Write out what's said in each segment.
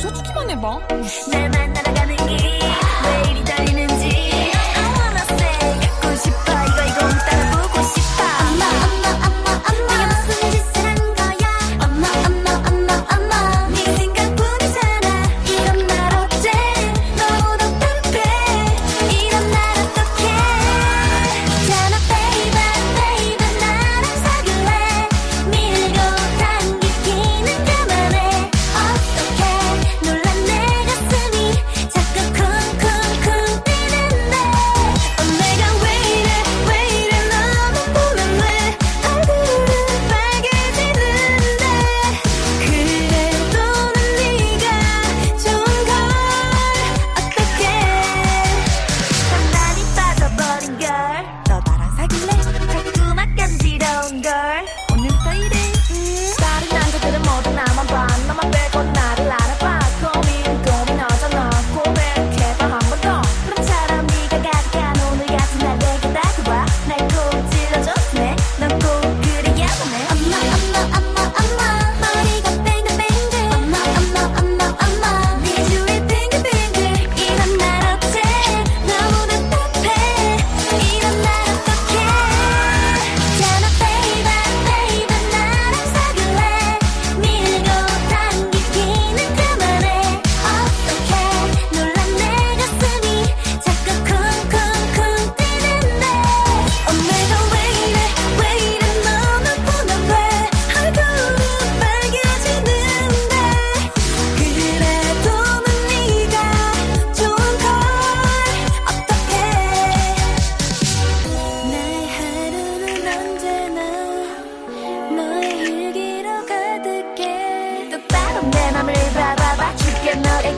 웃어주기만 해봐.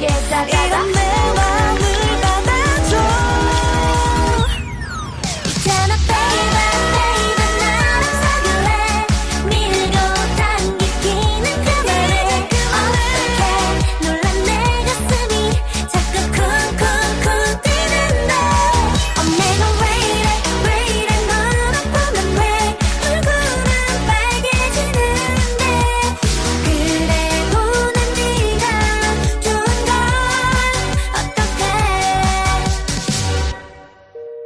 속에 이내 마음을 받아줘. 이제는